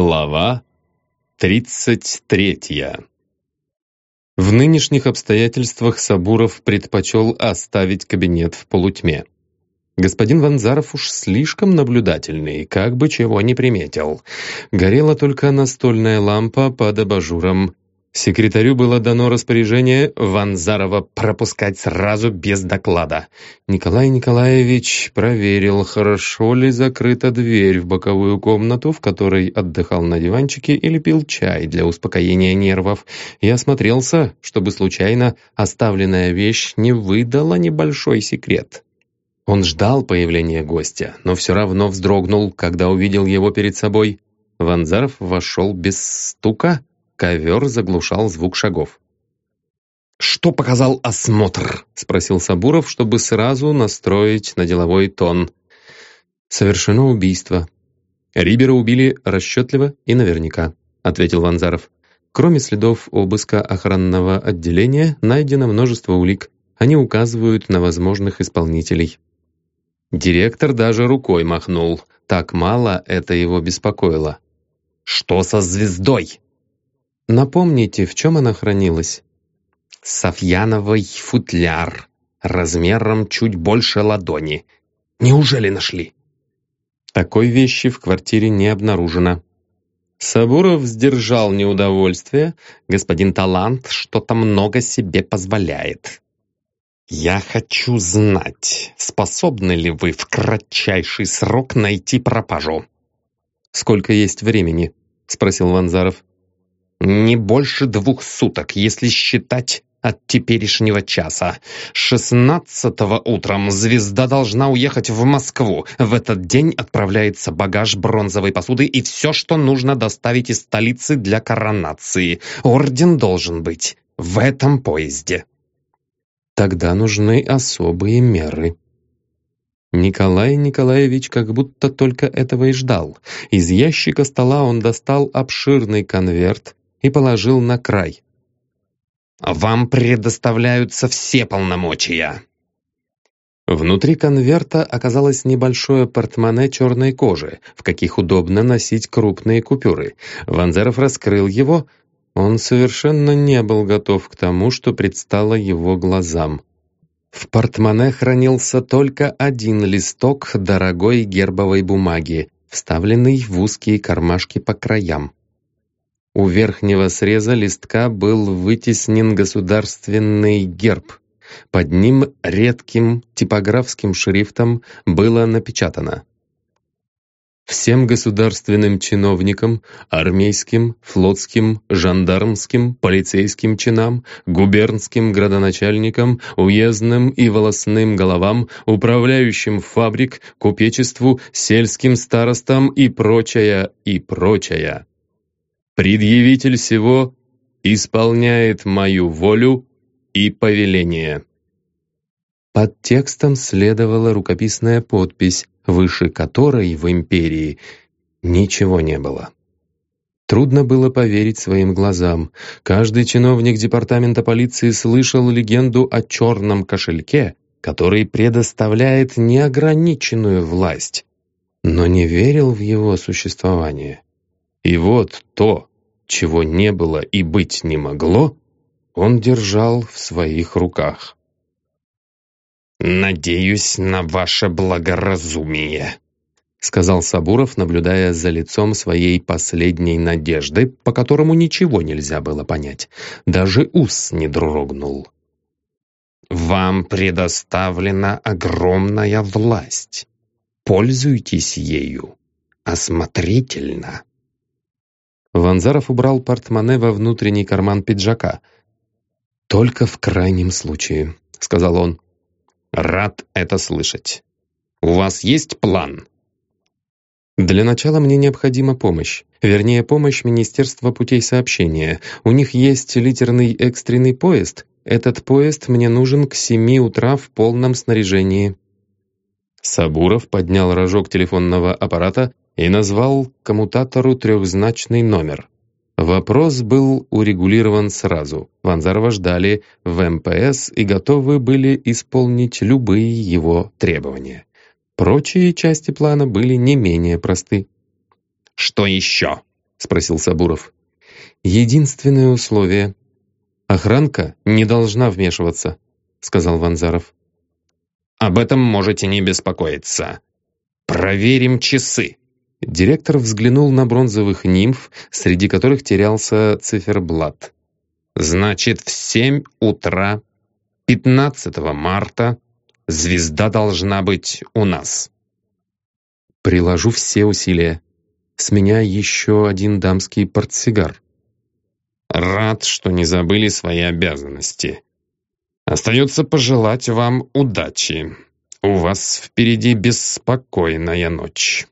Глава 33 В нынешних обстоятельствах Сабуров предпочел оставить кабинет в полутьме. Господин Ванзаров уж слишком наблюдательный, как бы чего не приметил. Горела только настольная лампа под абажуром. Секретарю было дано распоряжение Ванзарова пропускать сразу без доклада. Николай Николаевич проверил, хорошо ли закрыта дверь в боковую комнату, в которой отдыхал на диванчике или пил чай для успокоения нервов, и осмотрелся, чтобы случайно оставленная вещь не выдала небольшой секрет. Он ждал появления гостя, но все равно вздрогнул, когда увидел его перед собой. Ванзаров вошел без стука, Ковер заглушал звук шагов. «Что показал осмотр?» — спросил Сабуров, чтобы сразу настроить на деловой тон. «Совершено убийство. Рибера убили расчетливо и наверняка», — ответил Ванзаров. «Кроме следов обыска охранного отделения, найдено множество улик. Они указывают на возможных исполнителей». Директор даже рукой махнул. Так мало это его беспокоило. «Что со звездой?» Напомните, в чем она хранилась? Софьяновый футляр, размером чуть больше ладони. Неужели нашли? Такой вещи в квартире не обнаружено. Сабуров сдержал неудовольствие. Господин Талант что-то много себе позволяет. «Я хочу знать, способны ли вы в кратчайший срок найти пропажу?» «Сколько есть времени?» — спросил Ванзаров. Не больше двух суток, если считать от теперешнего часа. Шестнадцатого утром звезда должна уехать в Москву. В этот день отправляется багаж бронзовой посуды и все, что нужно доставить из столицы для коронации. Орден должен быть в этом поезде. Тогда нужны особые меры. Николай Николаевич как будто только этого и ждал. Из ящика стола он достал обширный конверт, и положил на край. «Вам предоставляются все полномочия». Внутри конверта оказалось небольшое портмоне черной кожи, в каких удобно носить крупные купюры. Ванзеров раскрыл его. Он совершенно не был готов к тому, что предстало его глазам. В портмоне хранился только один листок дорогой гербовой бумаги, вставленный в узкие кармашки по краям. У верхнего среза листка был вытеснен государственный герб. Под ним редким типографским шрифтом было напечатано Всем государственным чиновникам, армейским, флотским, жандармским, полицейским чинам, губернским градоначальникам, уездным и волосным головам, управляющим фабрик, купечеству, сельским старостам и прочая, и прочая. Предъявитель всего исполняет мою волю и повеление». Под текстом следовала рукописная подпись, выше которой в империи ничего не было. Трудно было поверить своим глазам. Каждый чиновник департамента полиции слышал легенду о черном кошельке, который предоставляет неограниченную власть, но не верил в его существование. И вот то, чего не было и быть не могло, он держал в своих руках. «Надеюсь на ваше благоразумие», — сказал Сабуров, наблюдая за лицом своей последней надежды, по которому ничего нельзя было понять. Даже ус не дрогнул. «Вам предоставлена огромная власть. Пользуйтесь ею осмотрительно». Ванзаров убрал портмоне во внутренний карман пиджака. «Только в крайнем случае», — сказал он. «Рад это слышать. У вас есть план?» «Для начала мне необходима помощь. Вернее, помощь Министерства путей сообщения. У них есть литерный экстренный поезд. Этот поезд мне нужен к семи утра в полном снаряжении». Сабуров поднял рожок телефонного аппарата и назвал коммутатору трехзначный номер. Вопрос был урегулирован сразу. Ванзарова ждали в МПС и готовы были исполнить любые его требования. Прочие части плана были не менее просты. «Что еще?» — спросил Сабуров. «Единственное условие. Охранка не должна вмешиваться», — сказал Ванзаров. «Об этом можете не беспокоиться. Проверим часы». Директор взглянул на бронзовых нимф, среди которых терялся циферблат. «Значит, в семь утра 15 марта звезда должна быть у нас». «Приложу все усилия. С меня еще один дамский портсигар». «Рад, что не забыли свои обязанности. Остается пожелать вам удачи. У вас впереди беспокойная ночь».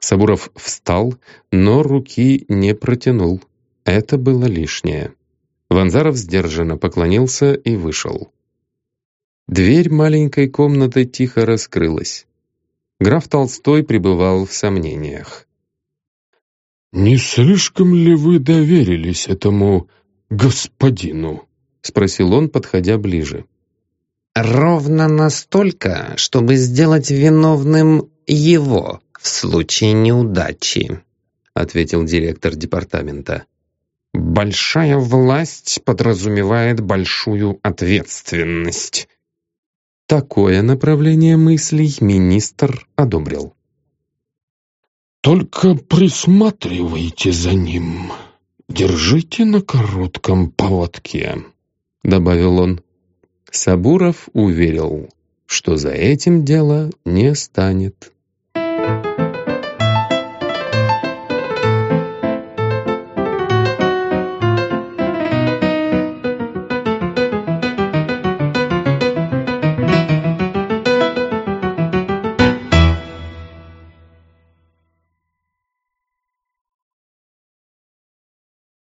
Сабуров встал, но руки не протянул. Это было лишнее. Ванзаров сдержанно поклонился и вышел. Дверь маленькой комнаты тихо раскрылась. Граф Толстой пребывал в сомнениях. «Не слишком ли вы доверились этому господину?» — спросил он, подходя ближе. «Ровно настолько, чтобы сделать виновным его в случае неудачи», — ответил директор департамента. «Большая власть подразумевает большую ответственность». Такое направление мыслей министр одобрил. «Только присматривайте за ним. Держите на коротком поводке», — добавил он. Сабуров уверил, что за этим дело не станет. Thank you.